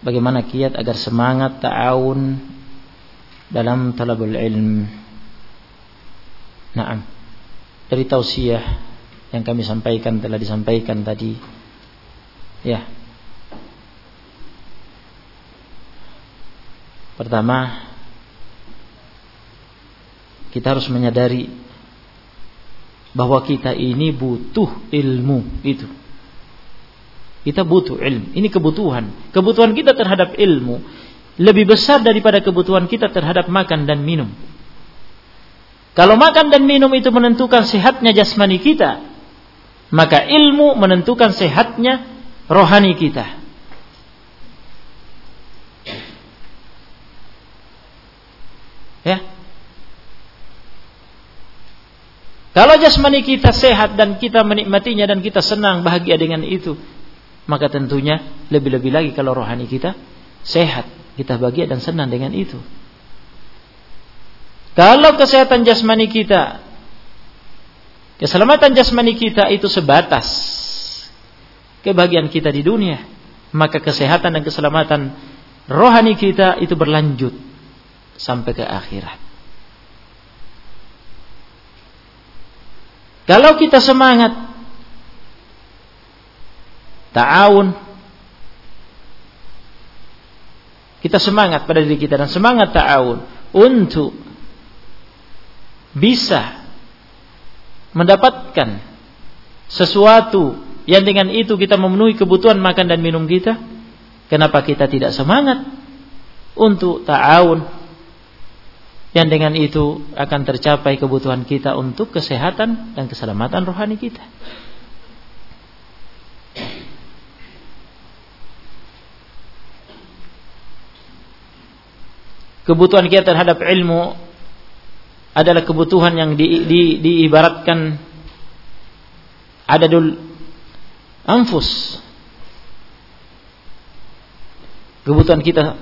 bagaimana kiat agar semangat ta'awun dalam talabul ilm. Naam. Dari tausiah yang kami sampaikan telah disampaikan tadi. Ya. Pertama, kita harus menyadari bahwa kita ini butuh ilmu itu. Kita butuh ilmu. Ini kebutuhan. Kebutuhan kita terhadap ilmu lebih besar daripada kebutuhan kita terhadap makan dan minum. Kalau makan dan minum itu menentukan sehatnya jasmani kita, maka ilmu menentukan sehatnya rohani kita. Ya. Kalau jasmani kita sehat dan kita menikmatinya dan kita senang bahagia dengan itu, maka tentunya lebih-lebih lagi kalau rohani kita sehat kita bahagia dan senang dengan itu. Kalau kesehatan jasmani kita, keselamatan jasmani kita itu sebatas kebahagiaan kita di dunia, maka kesehatan dan keselamatan rohani kita itu berlanjut sampai ke akhirat. Kalau kita semangat ta'awun Kita semangat pada diri kita dan semangat ta'awun untuk bisa mendapatkan sesuatu yang dengan itu kita memenuhi kebutuhan makan dan minum kita. Kenapa kita tidak semangat untuk ta'awun yang dengan itu akan tercapai kebutuhan kita untuk kesehatan dan keselamatan rohani kita. Kebutuhan kita terhadap ilmu adalah kebutuhan yang di, di, diibaratkan adadul anfus. Kebutuhan kita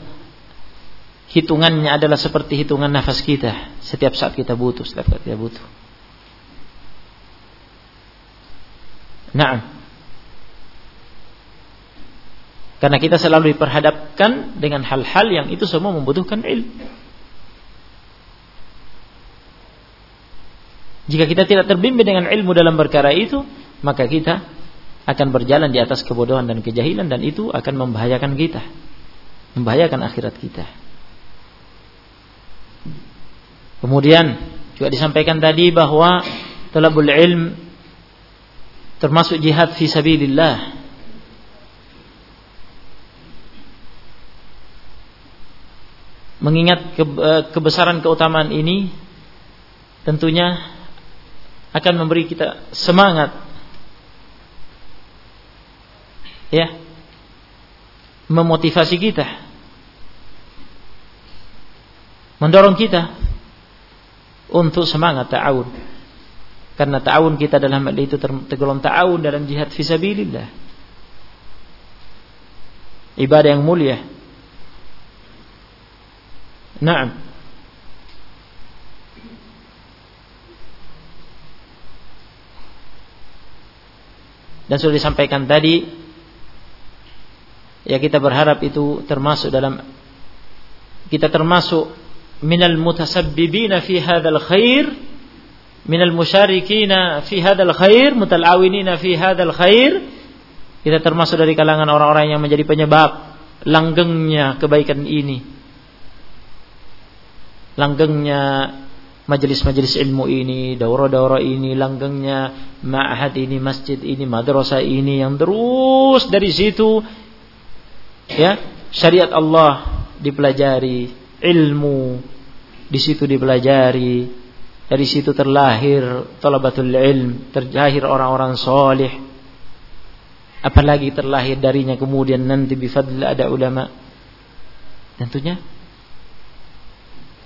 hitungannya adalah seperti hitungan nafas kita. Setiap saat kita butuh setiap saat kita butuh. Nah karena kita selalu diperhadapkan dengan hal-hal yang itu semua membutuhkan ilmu. Jika kita tidak terbimbing dengan ilmu dalam perkara itu, maka kita akan berjalan di atas kebodohan dan kejahilan dan itu akan membahayakan kita. Membahayakan akhirat kita. Kemudian juga disampaikan tadi bahwa talabul ilm termasuk jihad fi sabilillah mengingat eh, kebesaran keutamaan ini tentunya akan memberi kita semangat. Ya. Memotivasi kita. Mendorong kita untuk semangat ta'awun. Karena ta'awun kita dalam hal itu tergolong ta'awun dalam jihad fisabilillah. Ibadah yang mulia Naam. Dan sudah disampaikan tadi ya kita berharap itu termasuk dalam kita termasuk minal mutasabbibina fi hadzal khair minal musyarikina fi hadzal khair mutalawinina fi hadzal khair kita termasuk dari kalangan orang-orang yang menjadi penyebab langgengnya kebaikan ini langgengnya majelis-majelis ilmu ini, daurah-daurah ini, langgengnya ma'had ini, masjid ini, madrasah ini yang terus dari situ ya, syariat Allah dipelajari, ilmu di situ dipelajari, dari situ terlahir talabatul ilm, terlahir orang-orang soleh. Apalagi terlahir darinya kemudian nanti bifadl ada ulama. Tentunya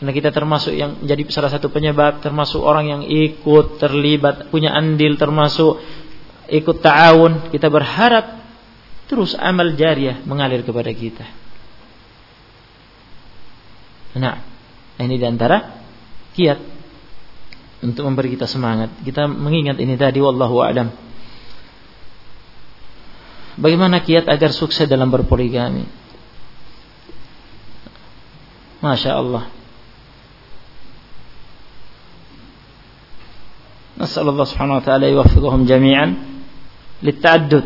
karena kita termasuk yang jadi salah satu penyebab, termasuk orang yang ikut terlibat, punya andil, termasuk ikut ta'awun. Kita berharap terus amal jariah mengalir kepada kita. Nah, ini di antara kiat untuk memberi kita semangat. Kita mengingat ini tadi, wallahu a'lam. Bagaimana kiat agar sukses dalam berpoligami? Masya Allah. نسأل الله سبحانه وتعالى يوفقهم جميعا للتعدد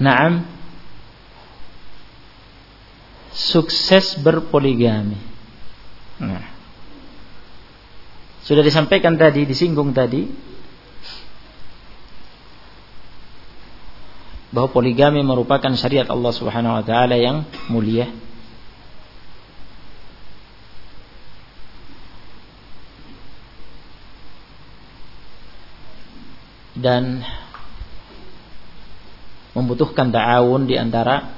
نعم sukses berpoligami. Nah. Sudah disampaikan tadi, disinggung tadi bahwa poligami merupakan syariat Allah Subhanahu wa taala yang mulia. Dan membutuhkan ta'awun di antara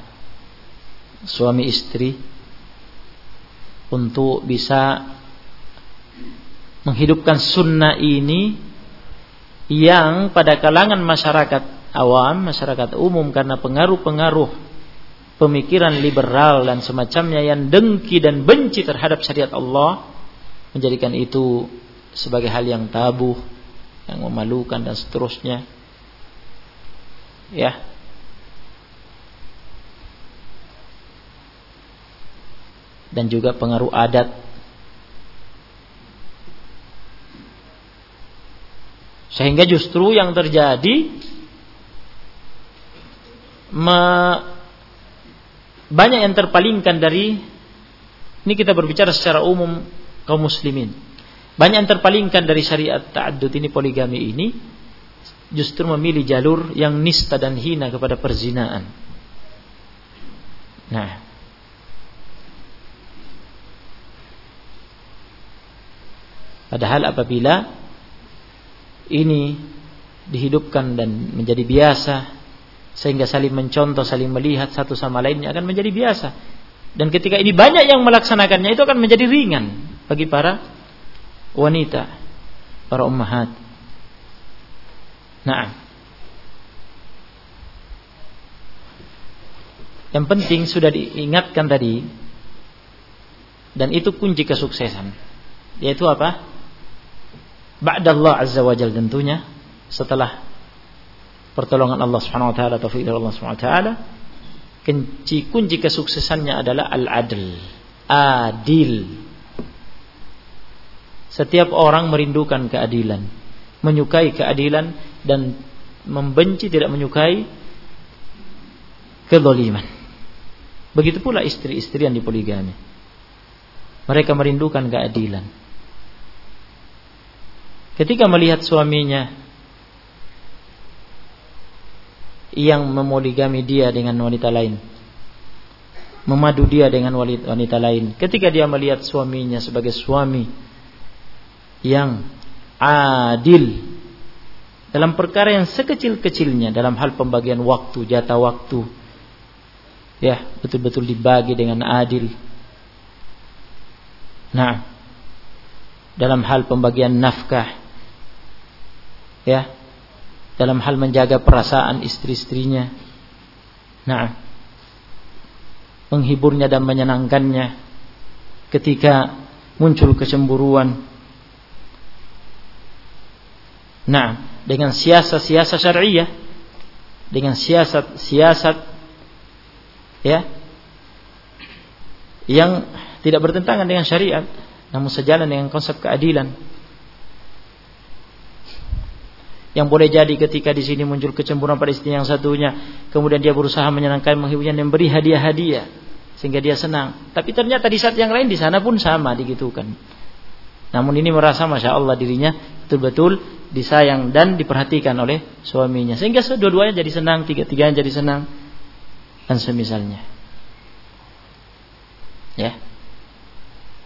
suami istri untuk bisa menghidupkan sunnah ini yang pada kalangan masyarakat awam, masyarakat umum karena pengaruh-pengaruh pemikiran liberal dan semacamnya yang dengki dan benci terhadap syariat Allah menjadikan itu sebagai hal yang tabu, yang memalukan dan seterusnya. Ya, dan juga pengaruh adat. Sehingga justru yang terjadi me, banyak yang terpalingkan dari ini kita berbicara secara umum kaum muslimin. Banyak yang terpalingkan dari syariat ta'addud ini poligami ini justru memilih jalur yang nista dan hina kepada perzinaan. Nah, Padahal apabila ini dihidupkan dan menjadi biasa sehingga saling mencontoh, saling melihat satu sama lainnya akan menjadi biasa. Dan ketika ini banyak yang melaksanakannya itu akan menjadi ringan bagi para wanita, para ummahat. Nah, yang penting sudah diingatkan tadi dan itu kunci kesuksesan. Yaitu apa? Ba'dallah Azza wa Jal tentunya setelah pertolongan Allah Subhanahu wa taala taufik dari Allah Subhanahu wa taala kunci kunci kesuksesannya adalah al-adl adil setiap orang merindukan keadilan menyukai keadilan dan membenci tidak menyukai kezaliman begitu pula istri-istri yang dipoligami mereka merindukan keadilan Ketika melihat suaminya yang memoligami dia dengan wanita lain, memadu dia dengan wanita lain. Ketika dia melihat suaminya sebagai suami yang adil dalam perkara yang sekecil-kecilnya dalam hal pembagian waktu, jatah waktu. Ya, betul-betul dibagi dengan adil. Nah, dalam hal pembagian nafkah ya dalam hal menjaga perasaan istri-istrinya. Nah, menghiburnya dan menyenangkannya ketika muncul kecemburuan. Nah, dengan siasat-siasat syariah, dengan siasat-siasat ya yang tidak bertentangan dengan syariat, namun sejalan dengan konsep keadilan. Yang boleh jadi ketika di sini muncul kecemburuan pada istri yang satunya, kemudian dia berusaha menyenangkan, menghiburnya dan beri hadiah-hadiah sehingga dia senang. Tapi ternyata di saat yang lain di sana pun sama digitukan. Namun ini merasa masya Allah dirinya betul-betul disayang dan diperhatikan oleh suaminya sehingga dua-duanya jadi senang, tiga-tiganya jadi senang dan semisalnya. Ya.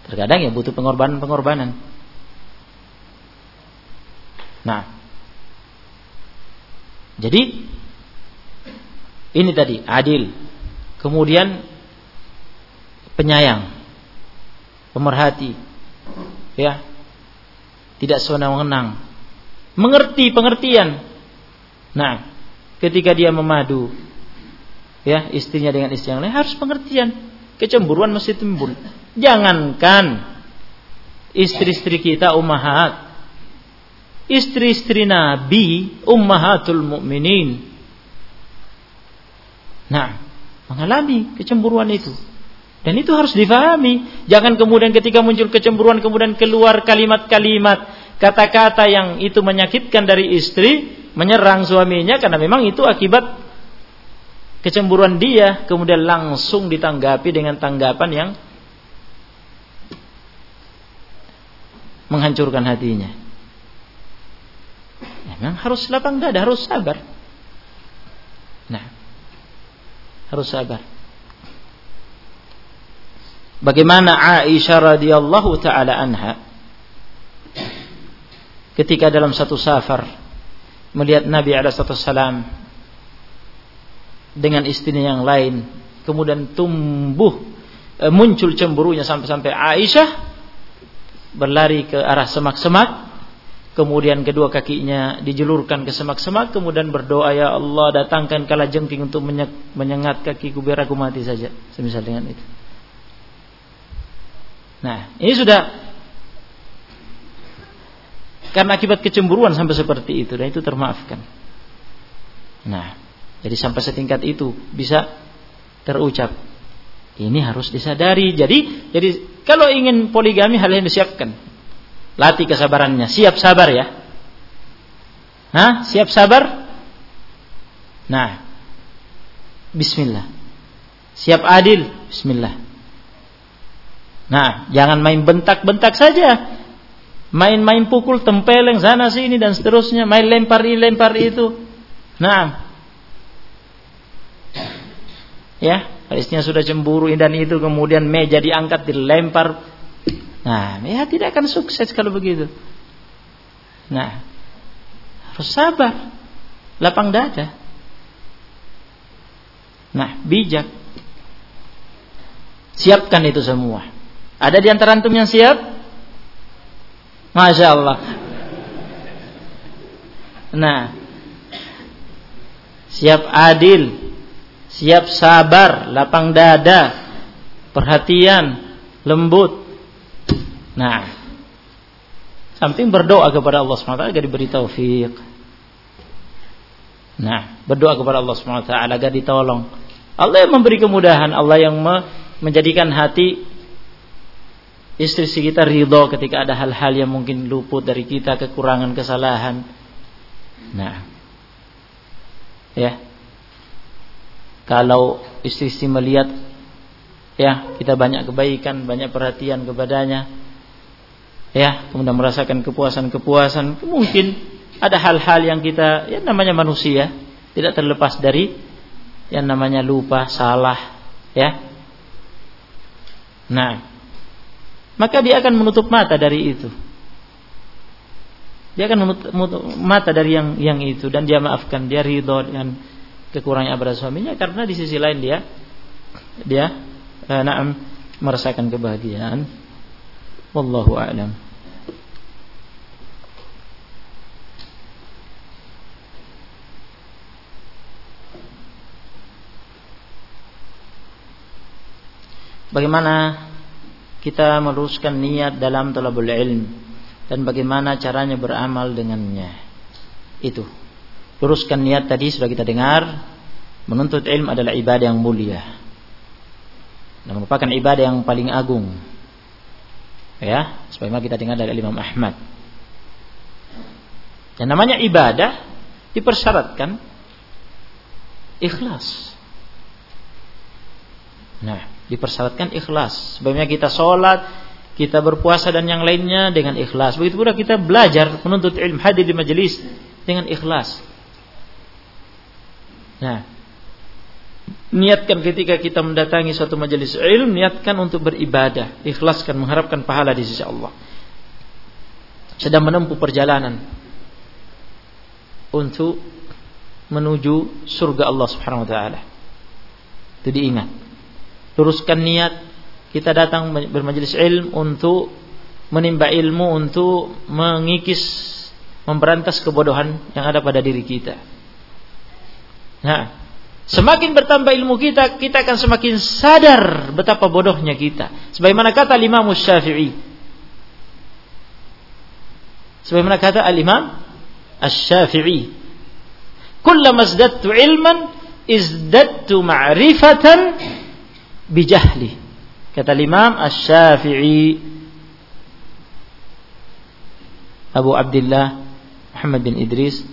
Terkadang ya butuh pengorbanan-pengorbanan. Nah, jadi ini tadi adil. Kemudian penyayang, pemerhati. Ya. Tidak sewenang-wenang. Mengerti pengertian. Nah, ketika dia memadu ya istrinya dengan istri yang lain harus pengertian kecemburuan mesti timbul jangankan istri-istri kita ummahat istri-istri Nabi ummahatul mukminin Nah, mengalami kecemburuan itu. Dan itu harus difahami. Jangan kemudian ketika muncul kecemburuan kemudian keluar kalimat-kalimat, kata-kata yang itu menyakitkan dari istri, menyerang suaminya karena memang itu akibat kecemburuan dia, kemudian langsung ditanggapi dengan tanggapan yang menghancurkan hatinya. Memang harus lapang dada, harus sabar. Nah, harus sabar. Bagaimana Aisyah radhiyallahu taala anha ketika dalam satu safar melihat Nabi alaihi dengan istrinya yang lain kemudian tumbuh e, muncul cemburunya sampai-sampai Aisyah berlari ke arah semak-semak kemudian kedua kakinya dijulurkan ke semak-semak kemudian berdoa ya Allah datangkan kala jengking untuk menyengat kakiku biar aku mati saja. Semisal dengan itu. Nah ini sudah karena akibat kecemburuan sampai seperti itu dan itu termaafkan nah jadi sampai setingkat itu bisa terucap ini harus disadari jadi jadi kalau ingin poligami hal yang disiapkan Latih kesabarannya. Siap sabar ya. Hah? Siap sabar? Nah. Bismillah. Siap adil? Bismillah. Nah, jangan main bentak-bentak saja. Main-main pukul tempeleng sana sini dan seterusnya, main lempar ini lempar itu. Nah. Ya, istrinya sudah cemburu dan itu kemudian meja diangkat dilempar Nah, ya tidak akan sukses kalau begitu. Nah, harus sabar, lapang dada. Nah, bijak. Siapkan itu semua. Ada di antara antum yang siap? Masya Allah. Nah, siap adil, siap sabar, lapang dada, perhatian, lembut, Nah, samping berdoa kepada Allah SWT agar diberi taufik. Nah, berdoa kepada Allah SWT agar ditolong. Allah yang memberi kemudahan, Allah yang menjadikan hati istri kita ridho ketika ada hal-hal yang mungkin luput dari kita, kekurangan, kesalahan. Nah, ya, kalau istri-istri melihat ya kita banyak kebaikan, banyak perhatian kepadanya, ya kemudian merasakan kepuasan-kepuasan mungkin ada hal-hal yang kita ya namanya manusia tidak terlepas dari yang namanya lupa salah ya. Nah maka dia akan menutup mata dari itu. Dia akan menutup mata dari yang yang itu. Dan dia maafkan dia ridho dengan kekurangan pada suaminya. Karena di sisi lain dia dia eh, naam merasakan kebahagiaan. Wallahu a'lam. Bagaimana kita meluruskan niat dalam talabul ilm dan bagaimana caranya beramal dengannya. Itu. Luruskan niat tadi sudah kita dengar, menuntut ilmu adalah ibadah yang mulia. Dan merupakan ibadah yang paling agung. Ya, sebagaimana kita dengar dari Imam Ahmad. Dan namanya ibadah dipersyaratkan ikhlas. Nah, dipersyaratkan ikhlas. Sebabnya kita sholat, kita berpuasa dan yang lainnya dengan ikhlas. Begitu pula kita belajar menuntut ilmu hadir di majelis dengan ikhlas. Nah, niatkan ketika kita mendatangi suatu majelis ilmu, niatkan untuk beribadah, ikhlaskan mengharapkan pahala di sisi Allah. Sedang menempuh perjalanan untuk menuju surga Allah Subhanahu wa taala. Itu diingat luruskan niat kita datang bermajelis ilmu untuk menimba ilmu untuk mengikis memberantas kebodohan yang ada pada diri kita. Nah, semakin bertambah ilmu kita, kita akan semakin sadar betapa bodohnya kita. Sebagaimana kata Imam Syafi'i. Sebagaimana kata Al-Imam Asy-Syafi'i. Kullama ilman izdattu ma'rifatan bijahli. Kata Imam Asy-Syafi'i Abu Abdullah Muhammad bin Idris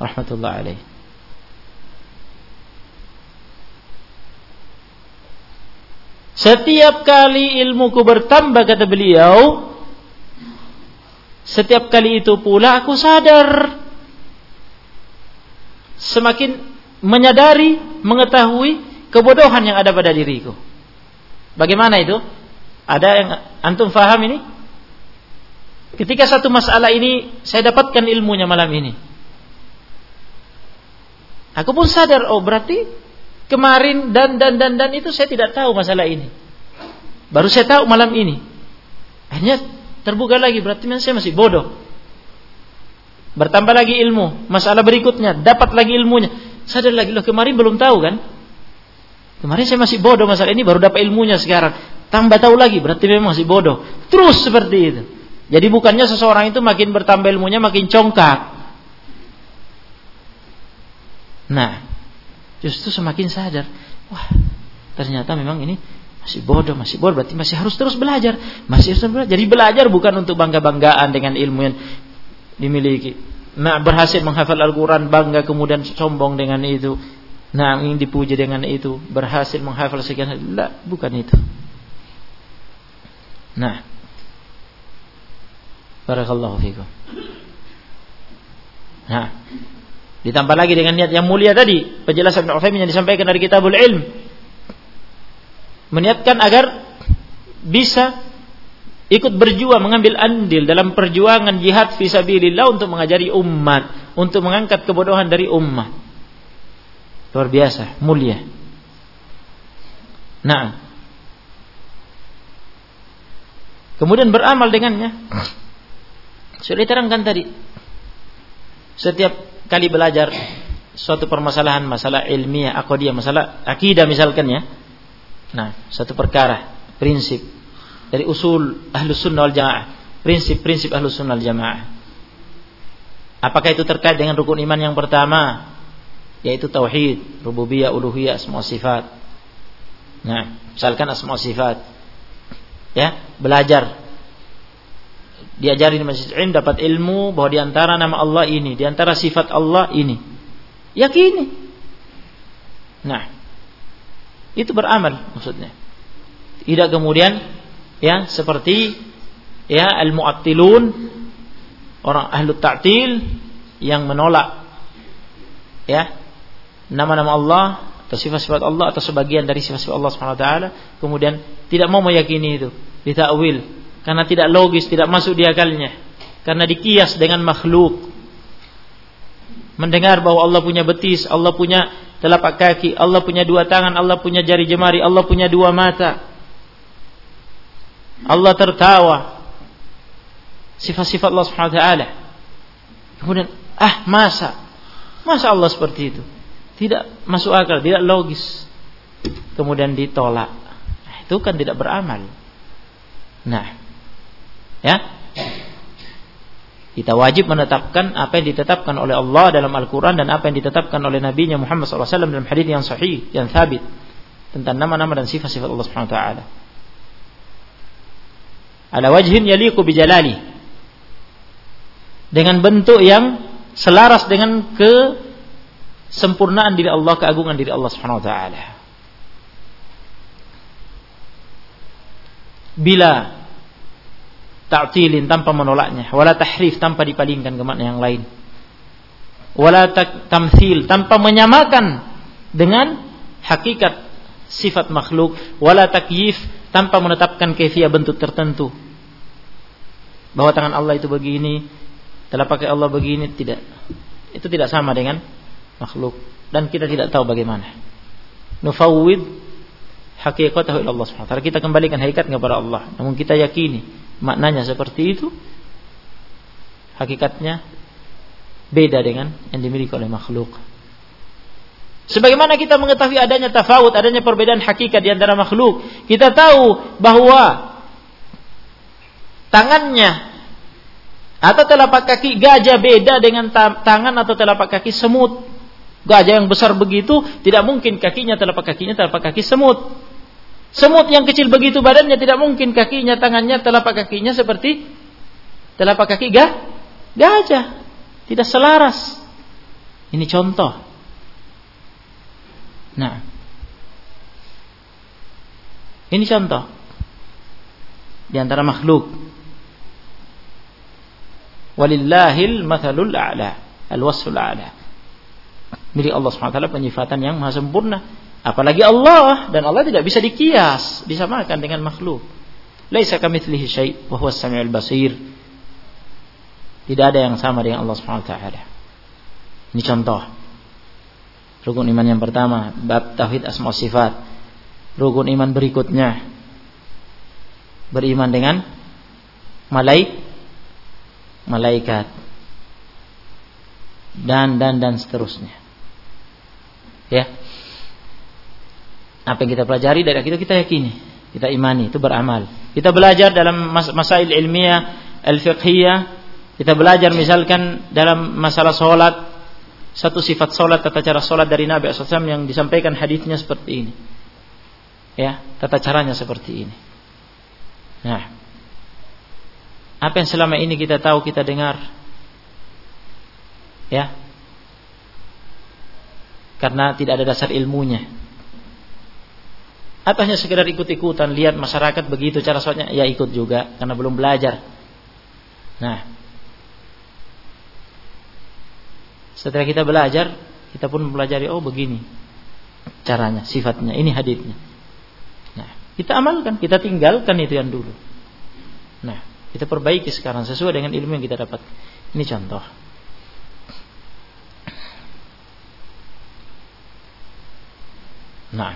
rahmatullah alaih. Setiap kali ilmuku bertambah kata beliau, setiap kali itu pula aku sadar semakin menyadari, mengetahui kebodohan yang ada pada diriku. Bagaimana itu? Ada yang antum faham ini? Ketika satu masalah ini saya dapatkan ilmunya malam ini. Aku pun sadar, oh berarti kemarin dan dan dan dan itu saya tidak tahu masalah ini. Baru saya tahu malam ini. Akhirnya terbuka lagi, berarti saya masih bodoh. Bertambah lagi ilmu, masalah berikutnya, dapat lagi ilmunya. Sadar lagi, loh kemarin belum tahu kan? Kemarin saya masih bodoh masalah ini, baru dapat ilmunya sekarang. Tambah tahu lagi, berarti memang masih bodoh. Terus seperti itu. Jadi bukannya seseorang itu makin bertambah ilmunya, makin congkak. Nah, justru semakin sadar, wah, ternyata memang ini masih bodoh, masih bodoh, berarti masih harus terus belajar, masih harus terus belajar. Jadi belajar bukan untuk bangga-banggaan dengan ilmu yang dimiliki. Nah, berhasil menghafal Al-Quran, bangga kemudian sombong dengan itu. Nah, ingin dipuji dengan itu, berhasil menghafal sekian, lah, bukan itu. Nah, Barakallahu fikum. Nah, Ditambah lagi dengan niat yang mulia tadi, penjelasan Utsaimin yang disampaikan dari Kitabul Ilm. Meniatkan agar bisa ikut berjuang mengambil andil dalam perjuangan jihad fisabilillah untuk mengajari umat, untuk mengangkat kebodohan dari umat. Luar biasa, mulia. Nah. Kemudian beramal dengannya. Sudah diterangkan tadi. Setiap kali belajar suatu permasalahan masalah ilmiah, akadiyah, masalah akidah misalkan ya. Nah, satu perkara, prinsip dari usul ahlus sunnah wal jamaah, prinsip-prinsip ahlus sunnah wal jamaah. Apakah itu terkait dengan rukun iman yang pertama, yaitu tauhid, rububiyah, uluhiyah, asma sifat. Nah, misalkan asma sifat. Ya, belajar diajari di Masjid dapat ilmu bahwa di antara nama Allah ini, di antara sifat Allah ini. Yakini. Nah, itu beramal maksudnya. Tidak kemudian ya seperti ya al-mu'attilun orang ahlu ta'til yang menolak ya nama-nama Allah atau sifat-sifat Allah atau sebagian dari sifat-sifat Allah Subhanahu wa taala kemudian tidak mau meyakini itu ditakwil karena tidak logis, tidak masuk di akalnya. Karena dikias dengan makhluk. Mendengar bahwa Allah punya betis, Allah punya telapak kaki, Allah punya dua tangan, Allah punya jari jemari, Allah punya dua mata. Allah tertawa. Sifat-sifat Allah Subhanahu wa taala. Kemudian, ah masa? Masa Allah seperti itu? Tidak masuk akal, tidak logis. Kemudian ditolak. Nah, itu kan tidak beramal. Nah, Ya. Kita wajib menetapkan apa yang ditetapkan oleh Allah dalam Al-Quran dan apa yang ditetapkan oleh Nabi Muhammad SAW dalam hadis yang sahih, yang thabit tentang nama-nama dan sifat-sifat Allah Subhanahu Wa Taala. Ala wajhin yaliqu bijalali dengan bentuk yang selaras dengan kesempurnaan diri Allah, keagungan diri Allah Subhanahu Wa Taala. Bila ta'tilin tanpa menolaknya, wala tahrif tanpa dipalingkan ke makna yang lain. Wala tamthil tanpa menyamakan dengan hakikat sifat makhluk, wala takyif tanpa menetapkan kaifiah bentuk tertentu. Bahwa tangan Allah itu begini, telapak Allah begini tidak. Itu tidak sama dengan makhluk dan kita tidak tahu bagaimana. Nufawwid hakikatahu ila Allah Subhanahu Kita kembalikan hakikat kepada Allah. Namun kita yakini maknanya seperti itu hakikatnya beda dengan yang dimiliki oleh makhluk. Sebagaimana kita mengetahui adanya tafawut, adanya perbedaan hakikat di antara makhluk, kita tahu bahwa tangannya Atau telapak kaki gajah beda dengan tangan atau telapak kaki semut. Gajah yang besar begitu tidak mungkin kakinya telapak kakinya telapak kaki semut. Semut yang kecil begitu badannya tidak mungkin kakinya tangannya telapak kakinya seperti telapak kaki gah gajah. Tidak selaras. Ini contoh. Nah. Ini contoh. Di antara makhluk Walillahil mathalul a'la. Al-wasful a'la. Milik Allah SWT penyifatan yang maha sempurna. Apalagi Allah dan Allah tidak bisa dikias, disamakan dengan makhluk. Laisa kamitslihi syai' wa huwas samiul basir. Tidak ada yang sama dengan Allah taala. Ini contoh. Rukun iman yang pertama, bab tauhid asma sifat. Rukun iman berikutnya beriman dengan malaik malaikat dan dan dan seterusnya. Ya. Apa yang kita pelajari dari itu kita yakini, kita imani, itu beramal. Kita belajar dalam mas masail ilmiah, al-fiqhiyah, kita belajar misalkan dalam masalah solat, satu sifat solat, tata cara solat dari Nabi SAW yang disampaikan hadisnya seperti ini. Ya, tata caranya seperti ini. Nah, apa yang selama ini kita tahu, kita dengar. Ya. Karena tidak ada dasar ilmunya. Atau hanya sekedar ikut-ikutan lihat masyarakat begitu cara sholatnya, ya ikut juga karena belum belajar. Nah, setelah kita belajar, kita pun mempelajari oh begini caranya, sifatnya, ini hadisnya. Nah, kita amalkan, kita tinggalkan itu yang dulu. Nah, kita perbaiki sekarang sesuai dengan ilmu yang kita dapat. Ini contoh. Nah.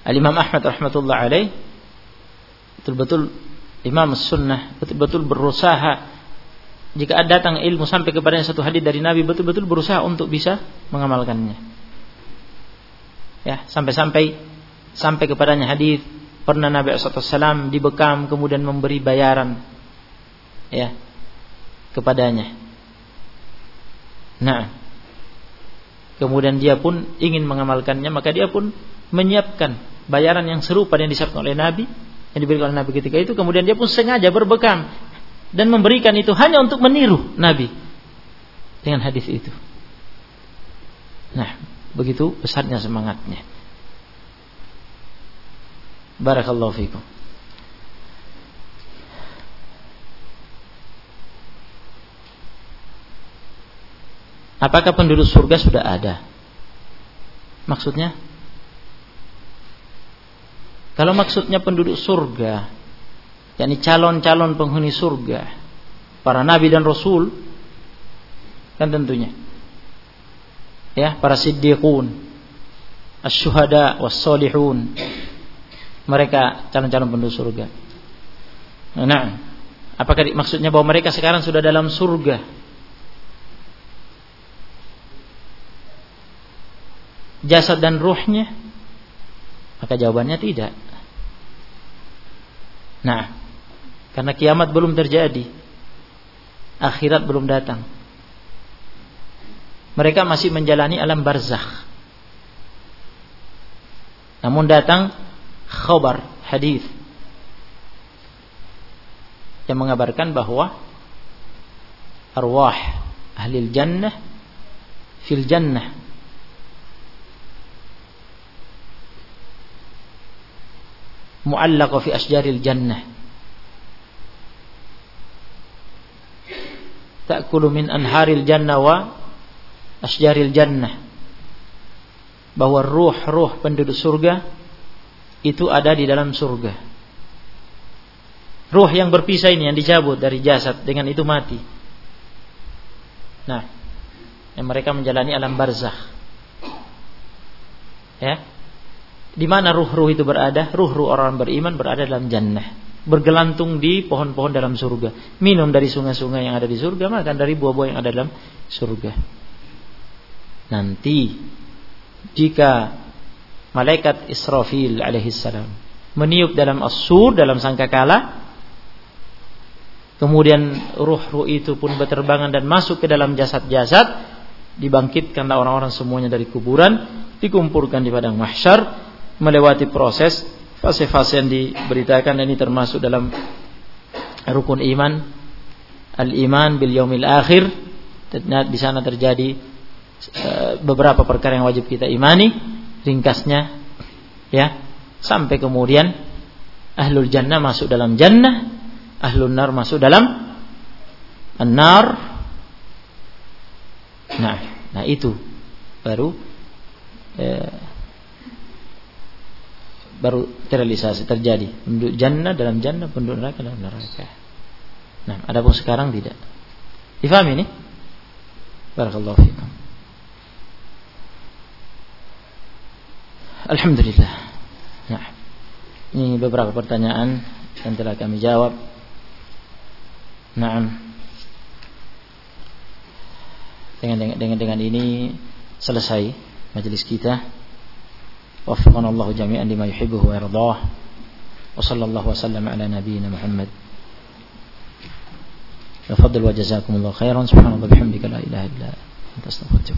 Al-Imam Ahmad rahmatullah alaih betul-betul Imam Sunnah betul-betul berusaha jika ada datang ilmu sampai kepada satu hadis dari Nabi betul-betul berusaha untuk bisa mengamalkannya. Ya, sampai-sampai sampai kepadanya hadis Pernah Nabi SAW dibekam kemudian memberi bayaran ya kepadanya. Nah, kemudian dia pun ingin mengamalkannya, maka dia pun menyiapkan bayaran yang serupa yang disiapkan oleh Nabi, yang diberikan oleh Nabi ketika itu, kemudian dia pun sengaja berbekam dan memberikan itu hanya untuk meniru Nabi dengan hadis itu. Nah, begitu besarnya semangatnya. Barakallahu fikum. Apakah penduduk surga sudah ada? Maksudnya? Kalau maksudnya penduduk surga, yakni calon-calon penghuni surga, para nabi dan rasul, kan tentunya. Ya, para siddiqun, asy-syuhada was-solihun, mereka calon-calon penduduk surga. Nah, apakah maksudnya bahwa mereka sekarang sudah dalam surga? Jasad dan ruhnya? Maka jawabannya tidak. Nah, karena kiamat belum terjadi. Akhirat belum datang. Mereka masih menjalani alam barzakh. Namun datang khabar hadis yang mengabarkan bahwa arwah ahli jannah fil jannah. Mu'allaqa fi asjaril jannah. Ta'kulu min anharil jannah wa asjaril jannah. Bahwa ruh-ruh penduduk surga itu ada di dalam surga. Ruh yang berpisah ini yang dicabut dari jasad dengan itu mati. Nah, yang mereka menjalani alam barzakh. Ya. Di mana ruh-ruh itu berada? Ruh-ruh orang beriman berada dalam jannah. Bergelantung di pohon-pohon dalam surga. Minum dari sungai-sungai yang ada di surga, makan dari buah-buah yang ada dalam surga. Nanti jika malaikat Israfil alaihissalam meniup dalam asur dalam sangkakala. Kemudian ruh-ruh itu pun berterbangan dan masuk ke dalam jasad-jasad. Dibangkitkanlah orang-orang semuanya dari kuburan. Dikumpulkan di padang mahsyar. Melewati proses fase-fase yang diberitakan. Ini termasuk dalam rukun iman. Al-iman bil yaumil akhir. Di sana terjadi eh, beberapa perkara yang wajib kita imani ringkasnya ya. Sampai kemudian ahlul jannah masuk dalam jannah ahlun nar masuk dalam an-nar. Nah nah itu baru eh, baru terrealisasi terjadi. Penduduk jannah dalam jannah penduduk neraka dalam neraka. Nah adapun sekarang tidak. Difahami ini? Barakallahu fikum Alhamdulillah nah ini beberapa pertanyaan yang telah kami jawab nah dengan dengan dengan ini selesai majelis kita وفقنا الله جميعا لما يحبه ويرضاه وصلى الله وسلم على نبينا محمد تفضل وجزاكم الله خيرا سبحان الله بحمدك لا إله إلا أنت أستغفرك